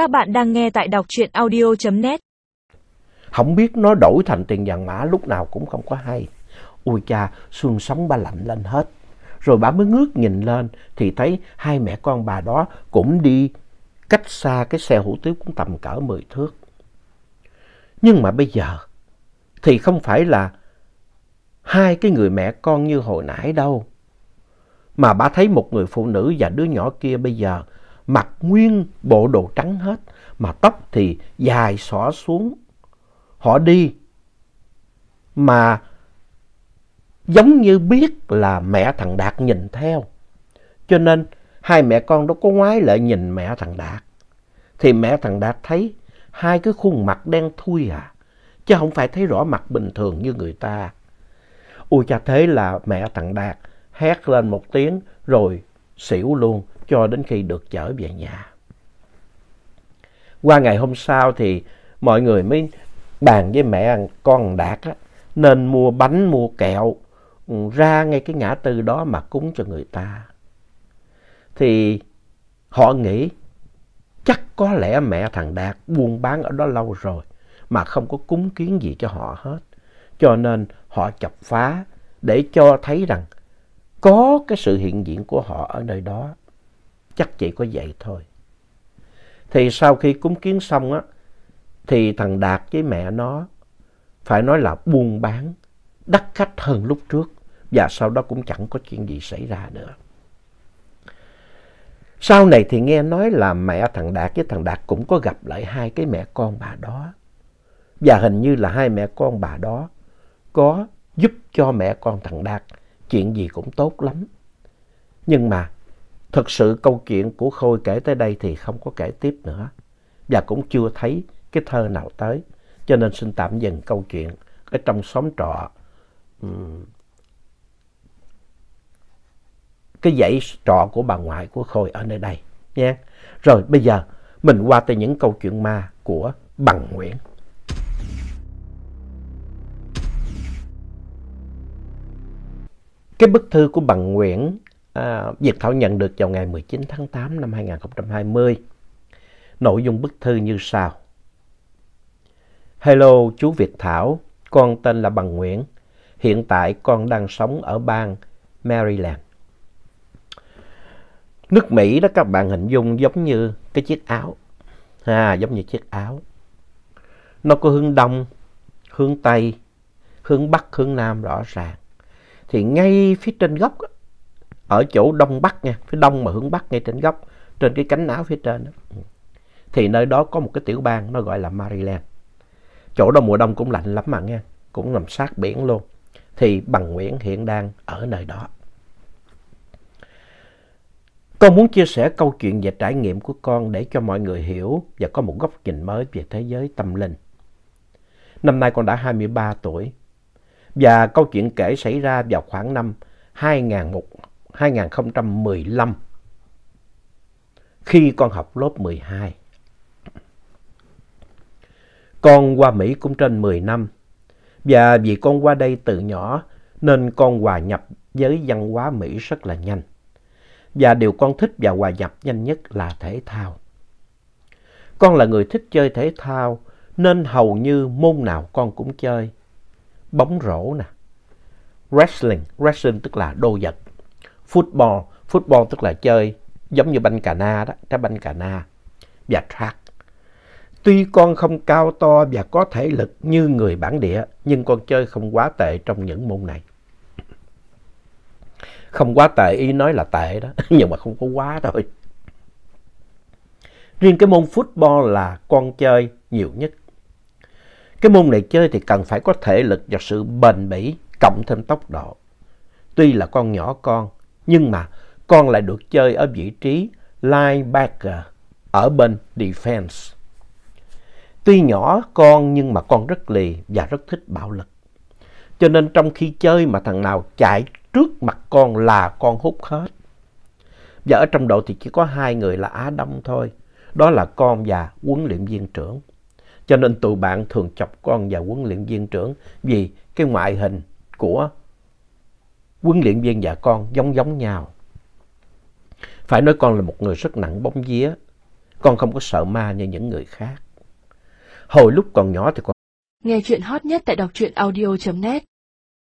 Các bạn đang nghe tại đọc truyện audio.net. Không biết nó đổi thành tiền vàng mã lúc nào cũng không có hay. Ôi cha, xương sống ba lạnh lên hết. Rồi bà mới ngước nhìn lên thì thấy hai mẹ con bà đó cũng đi cách xa cái xe hủ tiếu cũng tầm cỡ 10 thước. Nhưng mà bây giờ thì không phải là hai cái người mẹ con như hồi nãy đâu. Mà bà thấy một người phụ nữ và đứa nhỏ kia bây giờ mặc nguyên bộ đồ trắng hết, mà tóc thì dài xõa xuống. Họ đi mà giống như biết là mẹ thằng Đạt nhìn theo. Cho nên hai mẹ con đó có ngoái lại nhìn mẹ thằng Đạt. Thì mẹ thằng Đạt thấy hai cái khuôn mặt đen thui à, chứ không phải thấy rõ mặt bình thường như người ta. Ôi cha thế là mẹ thằng Đạt hét lên một tiếng rồi xỉu luôn cho đến khi được chở về nhà. Qua ngày hôm sau thì mọi người mới bàn với mẹ con Đạt á, nên mua bánh, mua kẹo ừ, ra ngay cái ngã tư đó mà cúng cho người ta. Thì họ nghĩ chắc có lẽ mẹ thằng Đạt buôn bán ở đó lâu rồi mà không có cúng kiến gì cho họ hết. Cho nên họ chọc phá để cho thấy rằng có cái sự hiện diện của họ ở nơi đó. Chắc chỉ có vậy thôi. Thì sau khi cúng kiến xong á, thì thằng Đạt với mẹ nó phải nói là buôn bán đắt khách hơn lúc trước và sau đó cũng chẳng có chuyện gì xảy ra nữa. Sau này thì nghe nói là mẹ thằng Đạt với thằng Đạt cũng có gặp lại hai cái mẹ con bà đó. Và hình như là hai mẹ con bà đó có giúp cho mẹ con thằng Đạt chuyện gì cũng tốt lắm. Nhưng mà thật sự câu chuyện của Khôi kể tới đây thì không có kể tiếp nữa. Và cũng chưa thấy cái thơ nào tới. Cho nên xin tạm dừng câu chuyện ở trong xóm trọ. cái dãy trọ của bà ngoại của Khôi ở nơi đây. Nha. Rồi bây giờ mình qua tới những câu chuyện ma của Bằng Nguyễn. Cái bức thư của Bằng Nguyễn à, Việt Thảo nhận được vào ngày 19 tháng 8 năm 2020. Nội dung bức thư như sau. Hello chú Việt Thảo, con tên là Bằng Nguyễn. Hiện tại con đang sống ở bang Maryland. Nước Mỹ đó các bạn hình dung giống như cái chiếc áo. À, giống như chiếc áo. Nó có hướng đông, hướng tây, hướng bắc, hướng nam rõ ràng. Thì ngay phía trên góc, ở chỗ đông bắc nha, phía đông mà hướng bắc ngay trên góc, trên cái cánh áo phía trên đó, ừ. thì nơi đó có một cái tiểu bang nó gọi là Maryland. Chỗ đó mùa đông cũng lạnh lắm mà nghe, cũng nằm sát biển luôn. Thì Bằng Nguyễn hiện đang ở nơi đó. Con muốn chia sẻ câu chuyện về trải nghiệm của con để cho mọi người hiểu và có một góc nhìn mới về thế giới tâm linh. Năm nay con đã 23 tuổi và câu chuyện kể xảy ra vào khoảng năm 2001, 2015 khi con học lớp 12. Con qua Mỹ cũng trên 10 năm và vì con qua đây từ nhỏ nên con hòa nhập với văn hóa Mỹ rất là nhanh. Và điều con thích và hòa nhập nhanh nhất là thể thao. Con là người thích chơi thể thao nên hầu như môn nào con cũng chơi. Bóng rổ nè, wrestling, wrestling tức là đô vật, football, football tức là chơi giống như banh cà na đó, trái banh cà na và track. Tuy con không cao to và có thể lực như người bản địa, nhưng con chơi không quá tệ trong những môn này. Không quá tệ, ý nói là tệ đó, nhưng mà không có quá thôi. Riêng cái môn football là con chơi nhiều nhất. Cái môn này chơi thì cần phải có thể lực và sự bền bỉ, cộng thêm tốc độ. Tuy là con nhỏ con, nhưng mà con lại được chơi ở vị trí linebacker ở bên defense. Tuy nhỏ con nhưng mà con rất lì và rất thích bạo lực. Cho nên trong khi chơi mà thằng nào chạy trước mặt con là con hút hết. Và ở trong đội thì chỉ có hai người là Á Đông thôi. Đó là con và huấn luyện viên trưởng. Cho nên tụi bạn thường chọc con và huấn luyện viên trưởng vì cái ngoại hình của huấn luyện viên và con giống giống nhau. Phải nói con là một người rất nặng bóng vía con không có sợ ma như những người khác. Hồi lúc còn nhỏ thì con... Nghe chuyện hot nhất tại đọc truyện audio.net